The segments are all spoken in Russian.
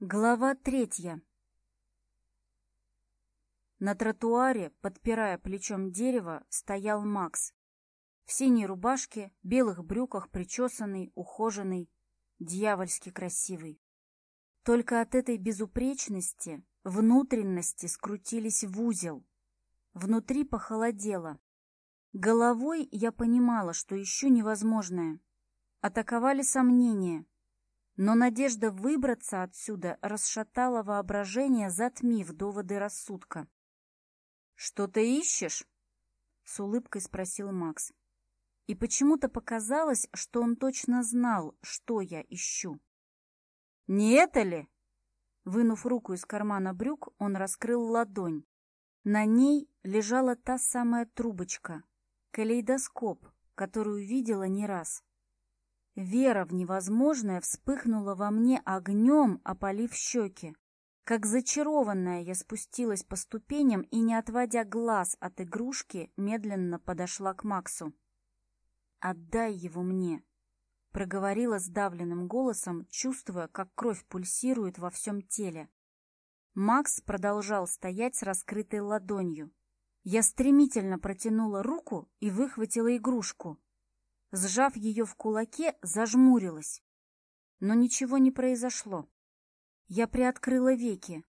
Глава третья. На тротуаре, подпирая плечом дерево, стоял Макс. В синей рубашке, белых брюках, причесанный, ухоженный, дьявольски красивый. Только от этой безупречности внутренности скрутились в узел. Внутри похолодело. Головой я понимала, что ищу невозможное. Атаковали сомнения — но надежда выбраться отсюда расшатала воображение, затмив доводы рассудка. «Что ты ищешь?» — с улыбкой спросил Макс. И почему-то показалось, что он точно знал, что я ищу. «Не это ли?» Вынув руку из кармана брюк, он раскрыл ладонь. На ней лежала та самая трубочка, калейдоскоп, которую видела не раз. Вера в невозможное вспыхнула во мне огнем, опалив щеки. Как зачарованная я спустилась по ступеням и, не отводя глаз от игрушки, медленно подошла к Максу. «Отдай его мне!» — проговорила сдавленным голосом, чувствуя, как кровь пульсирует во всем теле. Макс продолжал стоять с раскрытой ладонью. Я стремительно протянула руку и выхватила игрушку сжав ее в кулаке, зажмурилась. Но ничего не произошло. Я приоткрыла веки.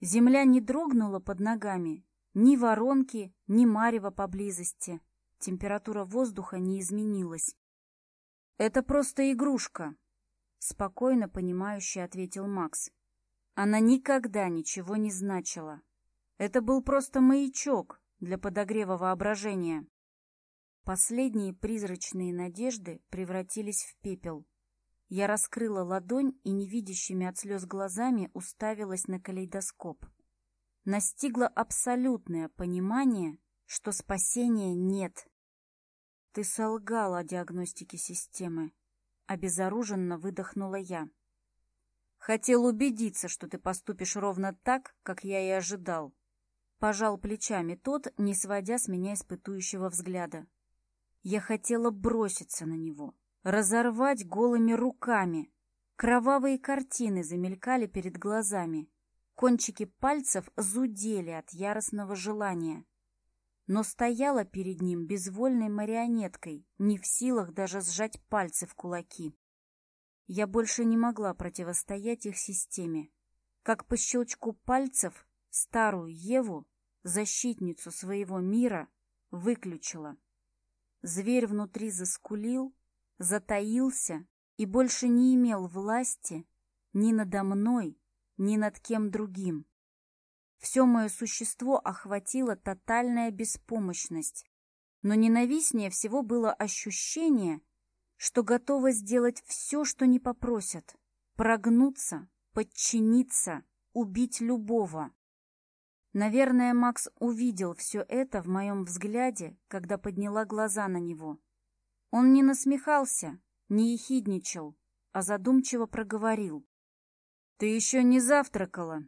Земля не дрогнула под ногами, ни воронки, ни марева поблизости. Температура воздуха не изменилась. «Это просто игрушка», — спокойно понимающе ответил Макс. «Она никогда ничего не значила. Это был просто маячок для подогрева воображения». Последние призрачные надежды превратились в пепел. Я раскрыла ладонь и невидящими от слез глазами уставилась на калейдоскоп. Настигло абсолютное понимание, что спасения нет. «Ты солгал о диагностике системы», — обезоруженно выдохнула я. «Хотел убедиться, что ты поступишь ровно так, как я и ожидал», — пожал плечами тот, не сводя с меня испытующего взгляда. Я хотела броситься на него, разорвать голыми руками. Кровавые картины замелькали перед глазами. Кончики пальцев зудели от яростного желания. Но стояла перед ним безвольной марионеткой, не в силах даже сжать пальцы в кулаки. Я больше не могла противостоять их системе. Как по щелчку пальцев старую Еву, защитницу своего мира, выключила. Зверь внутри заскулил, затаился и больше не имел власти ни надо мной, ни над кем другим. Все мое существо охватило тотальная беспомощность, но ненавистнее всего было ощущение, что готово сделать все, что не попросят, прогнуться, подчиниться, убить любого. Наверное, Макс увидел все это в моем взгляде, когда подняла глаза на него. Он не насмехался, не ехидничал, а задумчиво проговорил. «Ты еще не завтракала.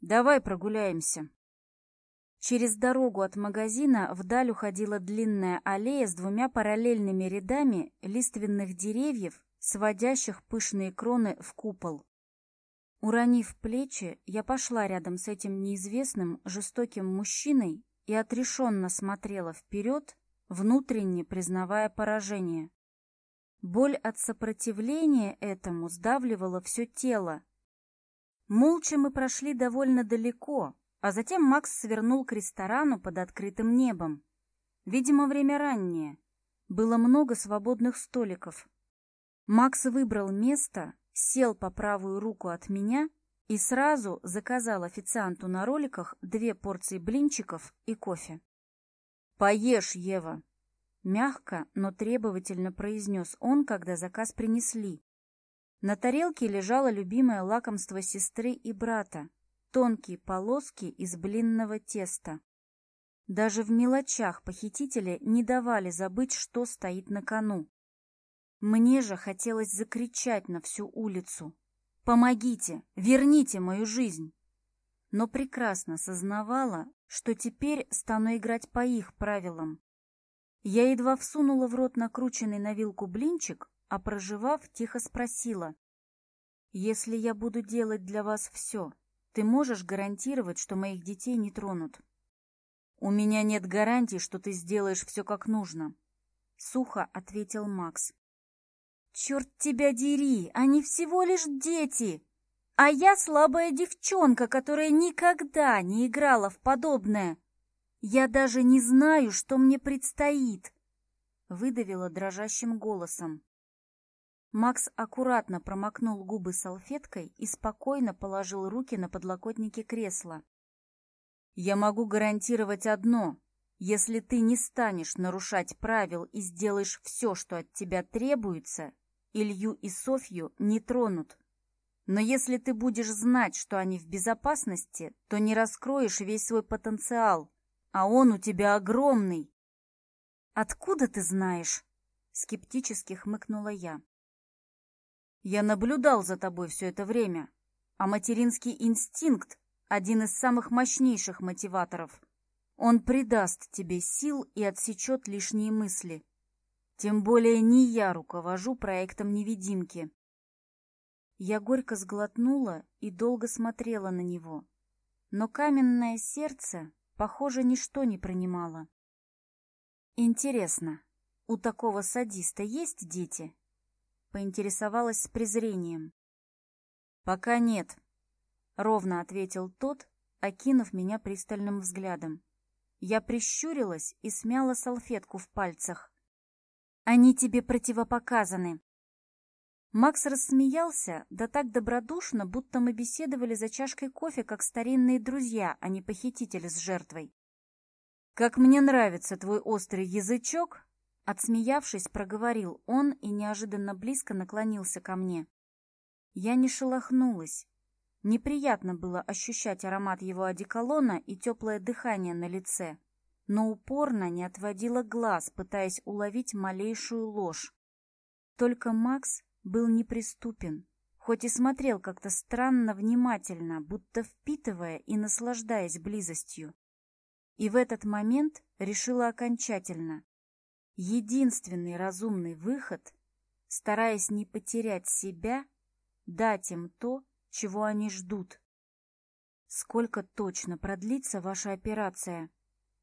Давай прогуляемся». Через дорогу от магазина вдаль уходила длинная аллея с двумя параллельными рядами лиственных деревьев, сводящих пышные кроны в купол. Уронив плечи, я пошла рядом с этим неизвестным, жестоким мужчиной и отрешенно смотрела вперед, внутренне признавая поражение. Боль от сопротивления этому сдавливала все тело. Молча мы прошли довольно далеко, а затем Макс свернул к ресторану под открытым небом. Видимо, время раннее. Было много свободных столиков. Макс выбрал место, сел по правую руку от меня и сразу заказал официанту на роликах две порции блинчиков и кофе. «Поешь, Ева!» Мягко, но требовательно произнес он, когда заказ принесли. На тарелке лежало любимое лакомство сестры и брата — тонкие полоски из блинного теста. Даже в мелочах похитители не давали забыть, что стоит на кону. Мне же хотелось закричать на всю улицу. «Помогите! Верните мою жизнь!» Но прекрасно сознавала, что теперь стану играть по их правилам. Я едва всунула в рот накрученный на вилку блинчик, а проживав, тихо спросила. «Если я буду делать для вас все, ты можешь гарантировать, что моих детей не тронут?» «У меня нет гарантий, что ты сделаешь все как нужно», — сухо ответил Макс. «Черт тебя дери! Они всего лишь дети! А я слабая девчонка, которая никогда не играла в подобное! Я даже не знаю, что мне предстоит!» Выдавила дрожащим голосом. Макс аккуратно промокнул губы салфеткой и спокойно положил руки на подлокотники кресла. «Я могу гарантировать одно. Если ты не станешь нарушать правил и сделаешь все, что от тебя требуется, Илью и Софью не тронут. Но если ты будешь знать, что они в безопасности, то не раскроешь весь свой потенциал, а он у тебя огромный. «Откуда ты знаешь?» — скептически хмыкнула я. «Я наблюдал за тобой все это время, а материнский инстинкт — один из самых мощнейших мотиваторов. Он придаст тебе сил и отсечет лишние мысли. Тем более не я руковожу проектом невидимки. Я горько сглотнула и долго смотрела на него. Но каменное сердце, похоже, ничто не принимало. Интересно, у такого садиста есть дети? Поинтересовалась с презрением. Пока нет, ровно ответил тот, окинув меня пристальным взглядом. Я прищурилась и смяла салфетку в пальцах. Они тебе противопоказаны. Макс рассмеялся, да так добродушно, будто мы беседовали за чашкой кофе, как старинные друзья, а не похитители с жертвой. «Как мне нравится твой острый язычок!» Отсмеявшись, проговорил он и неожиданно близко наклонился ко мне. Я не шелохнулась. Неприятно было ощущать аромат его одеколона и теплое дыхание на лице, но упорно не отводила глаз, пытаясь уловить малейшую ложь. Только Макс был неприступен, хоть и смотрел как-то странно внимательно, будто впитывая и наслаждаясь близостью. И в этот момент решила окончательно. Единственный разумный выход, стараясь не потерять себя, дать им то, чего они ждут. «Сколько точно продлится ваша операция?»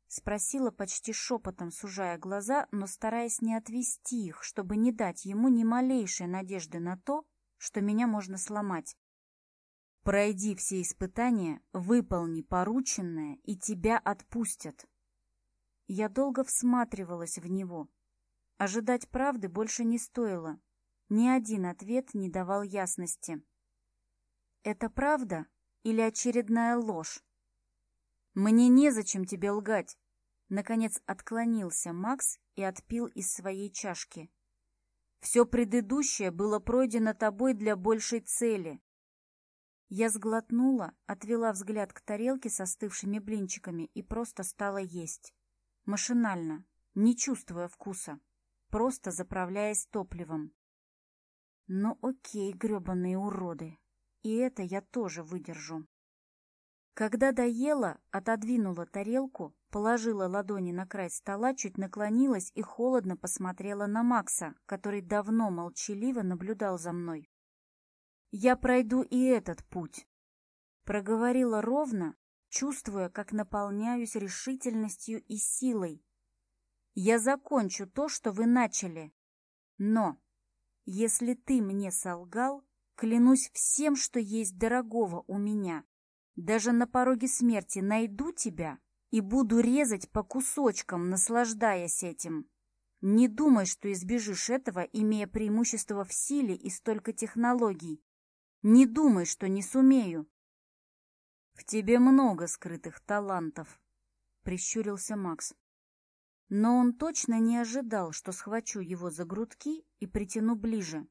Спросила почти шепотом, сужая глаза, но стараясь не отвести их, чтобы не дать ему ни малейшей надежды на то, что меня можно сломать. «Пройди все испытания, выполни порученное, и тебя отпустят». Я долго всматривалась в него. Ожидать правды больше не стоило. Ни один ответ не давал ясности. «Это правда или очередная ложь?» «Мне незачем тебе лгать. Наконец отклонился Макс и отпил из своей чашки. «Все предыдущее было пройдено тобой для большей цели». Я сглотнула, отвела взгляд к тарелке с остывшими блинчиками и просто стала есть. Машинально, не чувствуя вкуса, просто заправляясь топливом. «Ну окей, гребаные уроды, и это я тоже выдержу». Когда доела, отодвинула тарелку, положила ладони на край стола, чуть наклонилась и холодно посмотрела на Макса, который давно молчаливо наблюдал за мной. «Я пройду и этот путь», — проговорила ровно, чувствуя, как наполняюсь решительностью и силой. «Я закончу то, что вы начали. Но, если ты мне солгал, клянусь всем, что есть дорогого у меня» Даже на пороге смерти найду тебя и буду резать по кусочкам, наслаждаясь этим. Не думай, что избежишь этого, имея преимущество в силе и столько технологий. Не думай, что не сумею. В тебе много скрытых талантов, прищурился Макс. Но он точно не ожидал, что схвачу его за грудки и притяну ближе.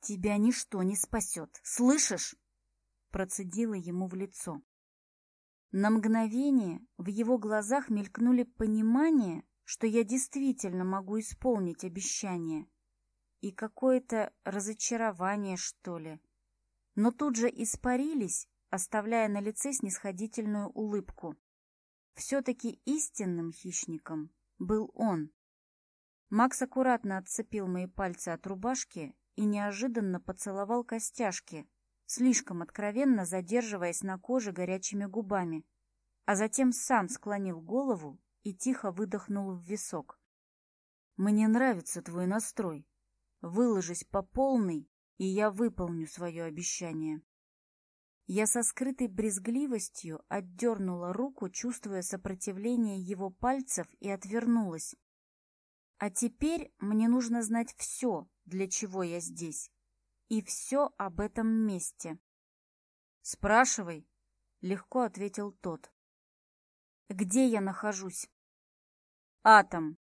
Тебя ничто не спасет, слышишь? процедила ему в лицо. На мгновение в его глазах мелькнули понимание, что я действительно могу исполнить обещание, и какое-то разочарование, что ли. Но тут же испарились, оставляя на лице снисходительную улыбку. Все-таки истинным хищником был он. Макс аккуратно отцепил мои пальцы от рубашки и неожиданно поцеловал костяшки, слишком откровенно задерживаясь на коже горячими губами, а затем сам склонил голову и тихо выдохнул в висок. «Мне нравится твой настрой. Выложись по полной, и я выполню свое обещание». Я со скрытой брезгливостью отдернула руку, чувствуя сопротивление его пальцев, и отвернулась. А теперь мне нужно знать все, для чего я здесь и все об этом месте. «Спрашивай», — легко ответил тот. «Где я нахожусь?» «Атом.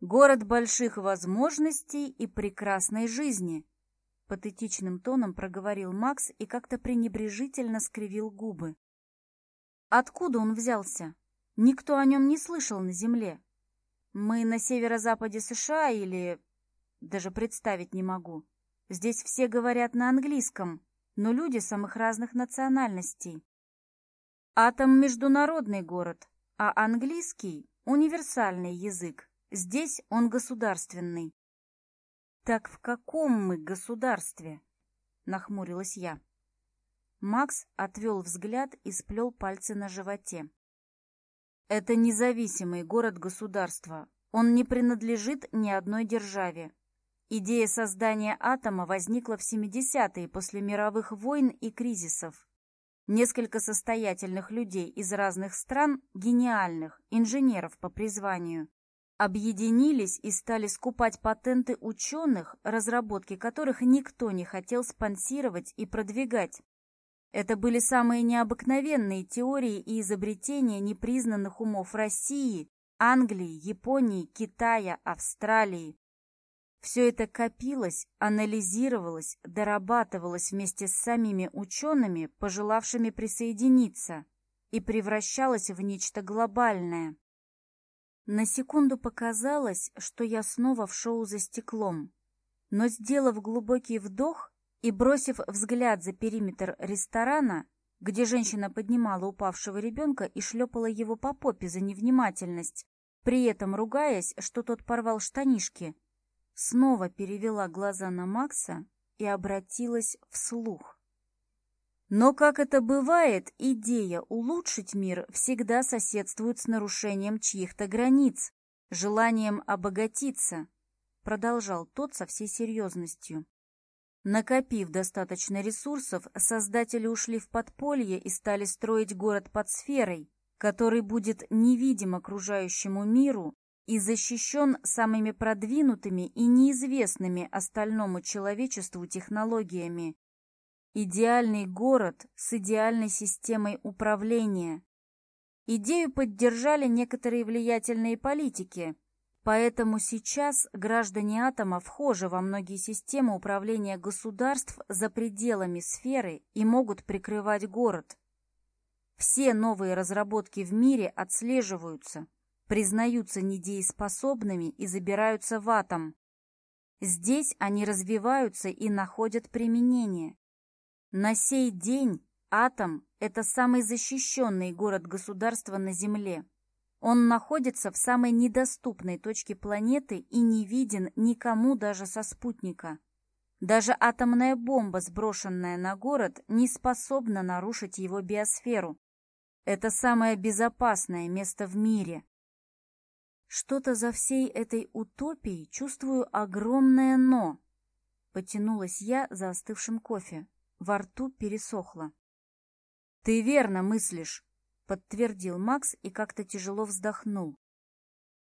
Город больших возможностей и прекрасной жизни», — патетичным тоном проговорил Макс и как-то пренебрежительно скривил губы. «Откуда он взялся? Никто о нем не слышал на Земле. Мы на северо-западе США или... даже представить не могу». Здесь все говорят на английском, но люди самых разных национальностей. Атом – международный город, а английский – универсальный язык. Здесь он государственный. «Так в каком мы государстве?» – нахмурилась я. Макс отвел взгляд и сплел пальцы на животе. «Это независимый город государства. Он не принадлежит ни одной державе. Идея создания атома возникла в 70-е после мировых войн и кризисов. Несколько состоятельных людей из разных стран, гениальных, инженеров по призванию, объединились и стали скупать патенты ученых, разработки которых никто не хотел спонсировать и продвигать. Это были самые необыкновенные теории и изобретения непризнанных умов России, Англии, Японии, Китая, Австралии. Все это копилось, анализировалось, дорабатывалось вместе с самими учеными, пожелавшими присоединиться, и превращалось в нечто глобальное. На секунду показалось, что я снова в шоу за стеклом, но, сделав глубокий вдох и бросив взгляд за периметр ресторана, где женщина поднимала упавшего ребенка и шлепала его по попе за невнимательность, при этом ругаясь, что тот порвал штанишки – снова перевела глаза на Макса и обратилась вслух. Но, как это бывает, идея улучшить мир всегда соседствует с нарушением чьих-то границ, желанием обогатиться, продолжал тот со всей серьезностью. Накопив достаточно ресурсов, создатели ушли в подполье и стали строить город под сферой, который будет невидим окружающему миру, и защищен самыми продвинутыми и неизвестными остальному человечеству технологиями. Идеальный город с идеальной системой управления. Идею поддержали некоторые влиятельные политики, поэтому сейчас граждане атома вхожи во многие системы управления государств за пределами сферы и могут прикрывать город. Все новые разработки в мире отслеживаются, признаются недееспособными и забираются в атом. Здесь они развиваются и находят применение. На сей день атом – это самый защищенный город государства на Земле. Он находится в самой недоступной точке планеты и не виден никому даже со спутника. Даже атомная бомба, сброшенная на город, не способна нарушить его биосферу. Это самое безопасное место в мире. Что-то за всей этой утопией чувствую огромное «но». Потянулась я за остывшим кофе. Во рту пересохло. «Ты верно мыслишь», — подтвердил Макс и как-то тяжело вздохнул.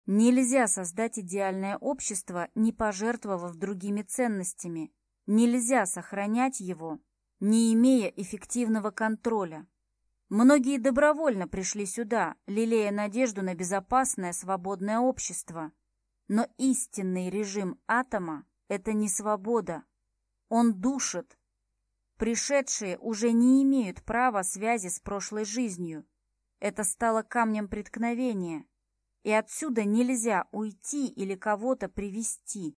«Нельзя создать идеальное общество, не пожертвовав другими ценностями. Нельзя сохранять его, не имея эффективного контроля. Многие добровольно пришли сюда, лелея надежду на безопасное свободное общество. Но истинный режим атома – это не свобода. Он душит. Пришедшие уже не имеют права связи с прошлой жизнью. Это стало камнем преткновения. И отсюда нельзя уйти или кого-то привести.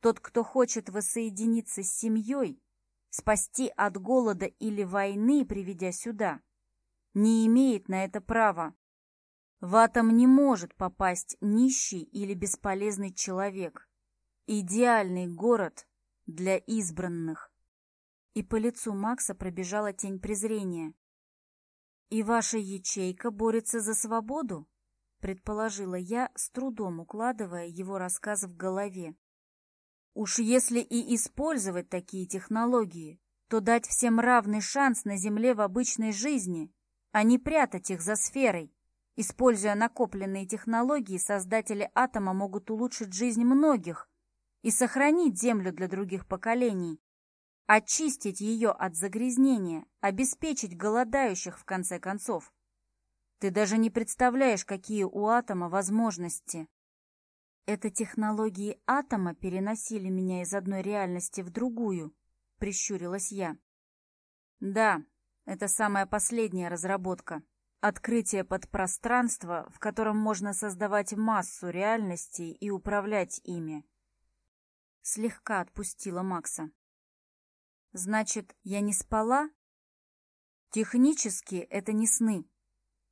Тот, кто хочет воссоединиться с семьей, спасти от голода или войны, приведя сюда – не имеет на это права. В атом не может попасть нищий или бесполезный человек. Идеальный город для избранных. И по лицу Макса пробежала тень презрения. «И ваша ячейка борется за свободу?» — предположила я, с трудом укладывая его рассказ в голове. «Уж если и использовать такие технологии, то дать всем равный шанс на Земле в обычной жизни, а не прятать их за сферой. Используя накопленные технологии, создатели атома могут улучшить жизнь многих и сохранить Землю для других поколений, очистить ее от загрязнения, обеспечить голодающих в конце концов. Ты даже не представляешь, какие у атома возможности. Это технологии атома переносили меня из одной реальности в другую, прищурилась я. Да, это самая последняя разработка. Открытие подпространства, в котором можно создавать массу реальностей и управлять ими. Слегка отпустила Макса. Значит, я не спала? Технически это не сны.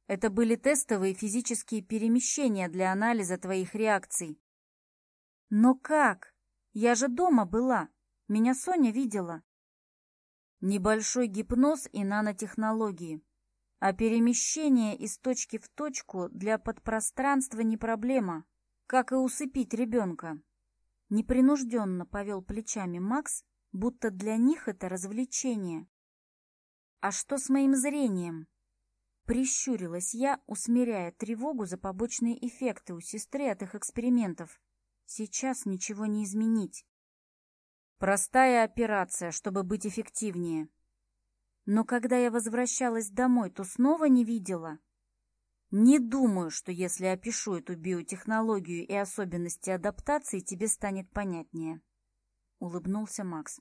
Это были тестовые физические перемещения для анализа твоих реакций. Но как? Я же дома была. Меня Соня видела. Небольшой гипноз и нанотехнологии. А перемещение из точки в точку для подпространства не проблема, как и усыпить ребенка. Непринужденно повел плечами Макс, будто для них это развлечение. «А что с моим зрением?» Прищурилась я, усмиряя тревогу за побочные эффекты у сестры от их экспериментов. «Сейчас ничего не изменить. Простая операция, чтобы быть эффективнее. Но когда я возвращалась домой, то снова не видела. Не думаю, что если опишу эту биотехнологию и особенности адаптации, тебе станет понятнее. Улыбнулся Макс.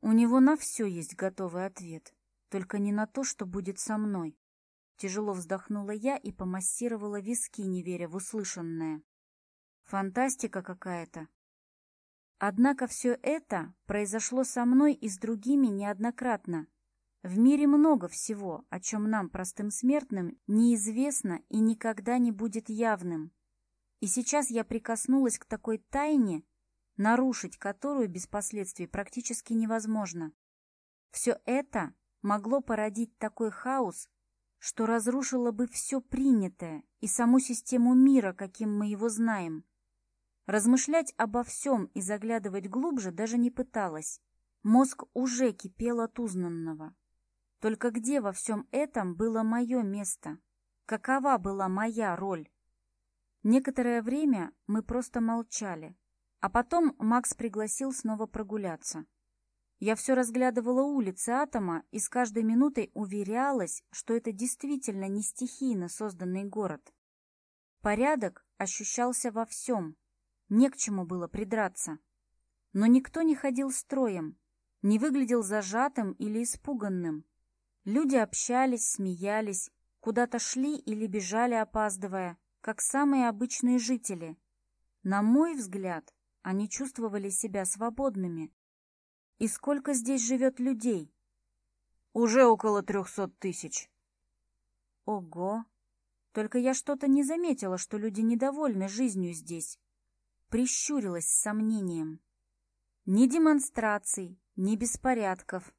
У него на все есть готовый ответ, только не на то, что будет со мной. Тяжело вздохнула я и помассировала виски, не веря в услышанное. Фантастика какая-то. Однако все это произошло со мной и с другими неоднократно. В мире много всего, о чем нам, простым смертным, неизвестно и никогда не будет явным. И сейчас я прикоснулась к такой тайне, нарушить которую без последствий практически невозможно. Все это могло породить такой хаос, что разрушило бы все принятое и саму систему мира, каким мы его знаем. Размышлять обо всем и заглядывать глубже даже не пыталась. Мозг уже кипел от узнанного. Только где во всем этом было мое место? Какова была моя роль? Некоторое время мы просто молчали, а потом Макс пригласил снова прогуляться. Я все разглядывала улицы Атома и с каждой минутой уверялась, что это действительно не стихийно созданный город. Порядок ощущался во всем, не к чему было придраться. Но никто не ходил строем, не выглядел зажатым или испуганным. Люди общались, смеялись, куда-то шли или бежали, опаздывая, как самые обычные жители. На мой взгляд, они чувствовали себя свободными. И сколько здесь живет людей? Уже около трехсот тысяч. Ого! Только я что-то не заметила, что люди недовольны жизнью здесь прищурилась с сомнением. Ни демонстраций, ни беспорядков.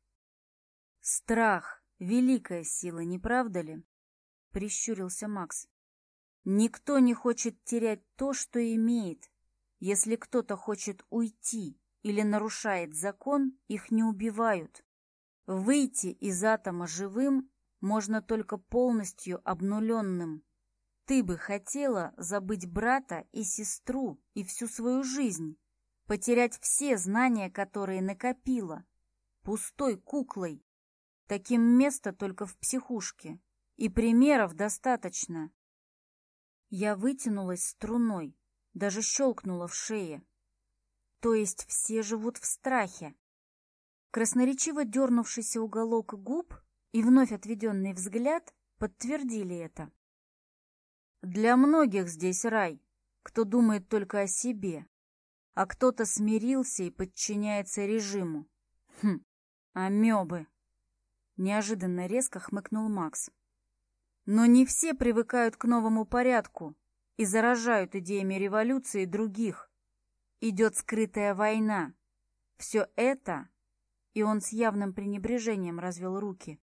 Страх — великая сила, не правда ли? Прищурился Макс. Никто не хочет терять то, что имеет. Если кто-то хочет уйти или нарушает закон, их не убивают. Выйти из атома живым можно только полностью обнуленным. Ты бы хотела забыть брата и сестру и всю свою жизнь, потерять все знания, которые накопила, пустой куклой. Таким место только в психушке, и примеров достаточно. Я вытянулась струной, даже щелкнула в шее. То есть все живут в страхе. Красноречиво дернувшийся уголок губ и вновь отведенный взгляд подтвердили это. Для многих здесь рай, кто думает только о себе, а кто-то смирился и подчиняется режиму. Хм, амебы. Неожиданно резко хмыкнул Макс. Но не все привыкают к новому порядку и заражают идеями революции других. Идет скрытая война. Все это... И он с явным пренебрежением развел руки.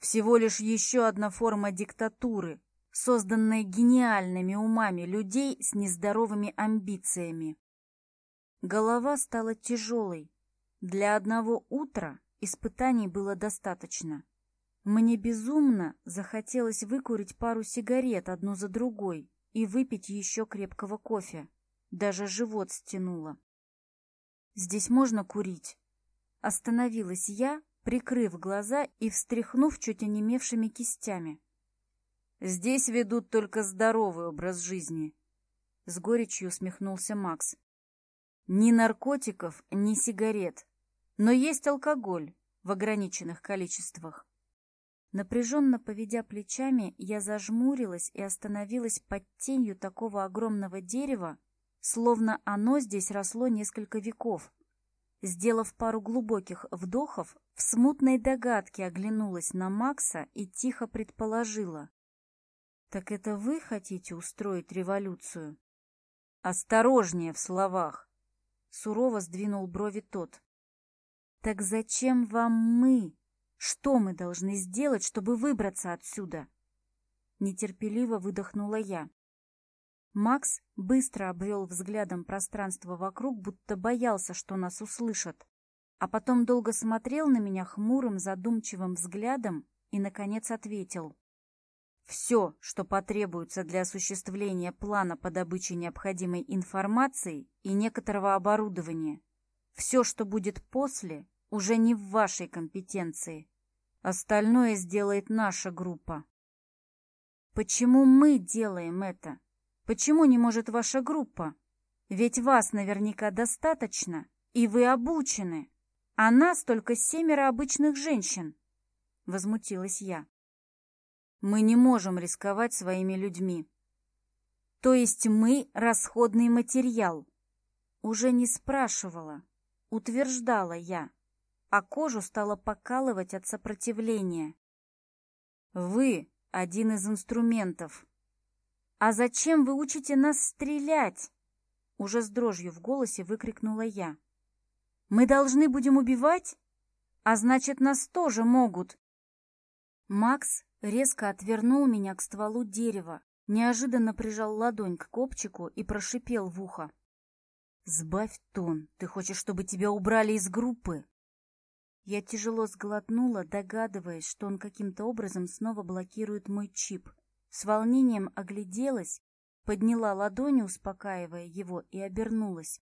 Всего лишь еще одна форма диктатуры, созданное гениальными умами людей с нездоровыми амбициями. Голова стала тяжелой. Для одного утра испытаний было достаточно. Мне безумно захотелось выкурить пару сигарет одну за другой и выпить еще крепкого кофе. Даже живот стянуло. «Здесь можно курить?» Остановилась я, прикрыв глаза и встряхнув чуть онемевшими кистями. Здесь ведут только здоровый образ жизни. С горечью усмехнулся Макс. Ни наркотиков, ни сигарет. Но есть алкоголь в ограниченных количествах. Напряженно поведя плечами, я зажмурилась и остановилась под тенью такого огромного дерева, словно оно здесь росло несколько веков. Сделав пару глубоких вдохов, в смутной догадке оглянулась на Макса и тихо предположила. Так это вы хотите устроить революцию? Осторожнее в словах! Сурово сдвинул брови тот. Так зачем вам мы? Что мы должны сделать, чтобы выбраться отсюда? Нетерпеливо выдохнула я. Макс быстро обвел взглядом пространство вокруг, будто боялся, что нас услышат, а потом долго смотрел на меня хмурым, задумчивым взглядом и, наконец, ответил — все, что потребуется для осуществления плана по добыче необходимой информации и некоторого оборудования. Все, что будет после, уже не в вашей компетенции. Остальное сделает наша группа. Почему мы делаем это? Почему не может ваша группа? Ведь вас наверняка достаточно, и вы обучены. А нас только семеро обычных женщин. Возмутилась я. Мы не можем рисковать своими людьми. То есть мы – расходный материал. Уже не спрашивала, утверждала я, а кожу стала покалывать от сопротивления. Вы – один из инструментов. А зачем вы учите нас стрелять? Уже с дрожью в голосе выкрикнула я. Мы должны будем убивать? А значит, нас тоже могут. Макс резко отвернул меня к стволу дерева, неожиданно прижал ладонь к копчику и прошипел в ухо. «Сбавь тон, ты хочешь, чтобы тебя убрали из группы?» Я тяжело сглотнула, догадываясь, что он каким-то образом снова блокирует мой чип. С волнением огляделась, подняла ладони, успокаивая его, и обернулась.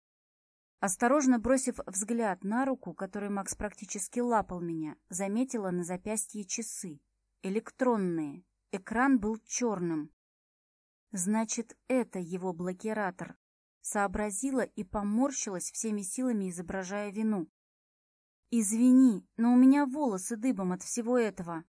Осторожно бросив взгляд на руку, которой Макс практически лапал меня, заметила на запястье часы электронные. Экран был черным. Значит, это его блокиратор. Сообразила и поморщилась всеми силами, изображая вину. «Извини, но у меня волосы дыбом от всего этого».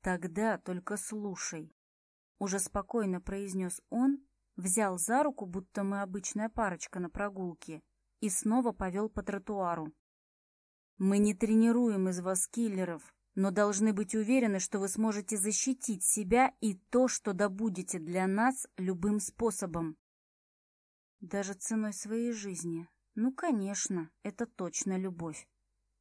«Тогда только слушай», — уже спокойно произнес он, взял за руку, будто мы обычная парочка на прогулке, и снова повел по тротуару. «Мы не тренируем из вас киллеров, но должны быть уверены, что вы сможете защитить себя и то, что добудете для нас любым способом. Даже ценой своей жизни. Ну, конечно, это точно любовь.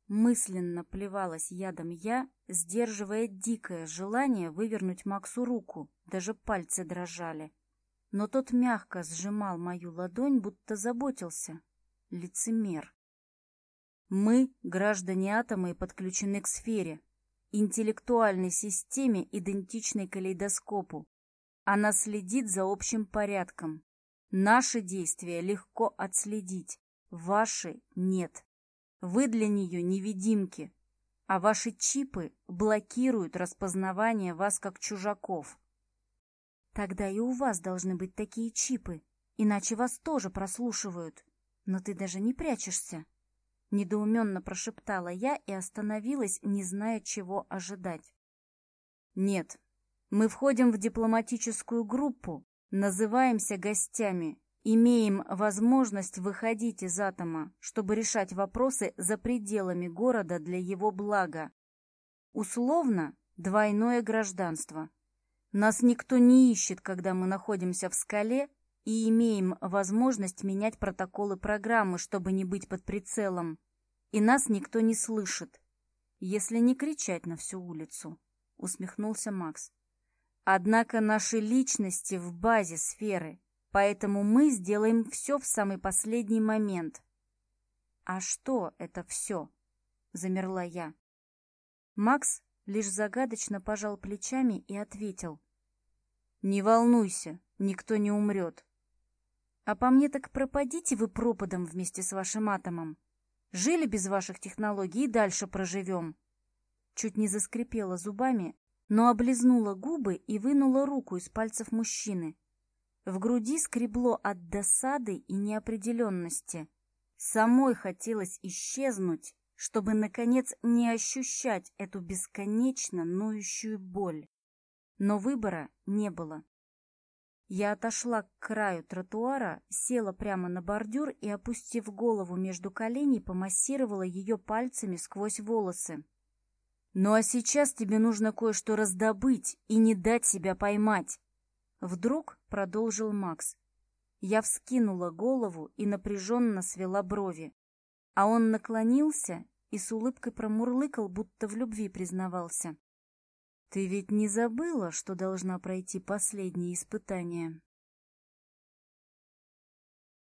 Мысленно плевалась ядом я, сдерживая дикое желание вывернуть Максу руку, даже пальцы дрожали. Но тот мягко сжимал мою ладонь, будто заботился. Лицемер. Мы, граждане атома, и подключены к сфере, интеллектуальной системе, идентичной калейдоскопу. Она следит за общим порядком. Наши действия легко отследить, ваши нет. Вы для нее невидимки, а ваши чипы блокируют распознавание вас как чужаков. Тогда и у вас должны быть такие чипы, иначе вас тоже прослушивают. Но ты даже не прячешься. Недоуменно прошептала я и остановилась, не зная, чего ожидать. Нет, мы входим в дипломатическую группу, называемся гостями, имеем возможность выходить из атома, чтобы решать вопросы за пределами города для его блага. Условно двойное гражданство. Нас никто не ищет, когда мы находимся в скале и имеем возможность менять протоколы программы, чтобы не быть под прицелом. И нас никто не слышит, если не кричать на всю улицу», — усмехнулся Макс. «Однако наши личности в базе сферы, поэтому мы сделаем все в самый последний момент». «А что это все?» — замерла я. Макс лишь загадочно пожал плечами и ответил. «Не волнуйся, никто не умрет. А по мне так пропадите вы пропадом вместе с вашим атомом. Жили без ваших технологий и дальше проживем. Чуть не заскрипела зубами, но облизнула губы и вынула руку из пальцев мужчины. В груди скребло от досады и неопределенности. Самой хотелось исчезнуть, чтобы, наконец, не ощущать эту бесконечно ноющую боль. Но выбора не было. Я отошла к краю тротуара, села прямо на бордюр и, опустив голову между коленей, помассировала ее пальцами сквозь волосы. «Ну а сейчас тебе нужно кое-что раздобыть и не дать себя поймать!» Вдруг продолжил Макс. Я вскинула голову и напряженно свела брови. А он наклонился и с улыбкой промурлыкал, будто в любви признавался. Ты ведь не забыла, что должна пройти последнее испытание?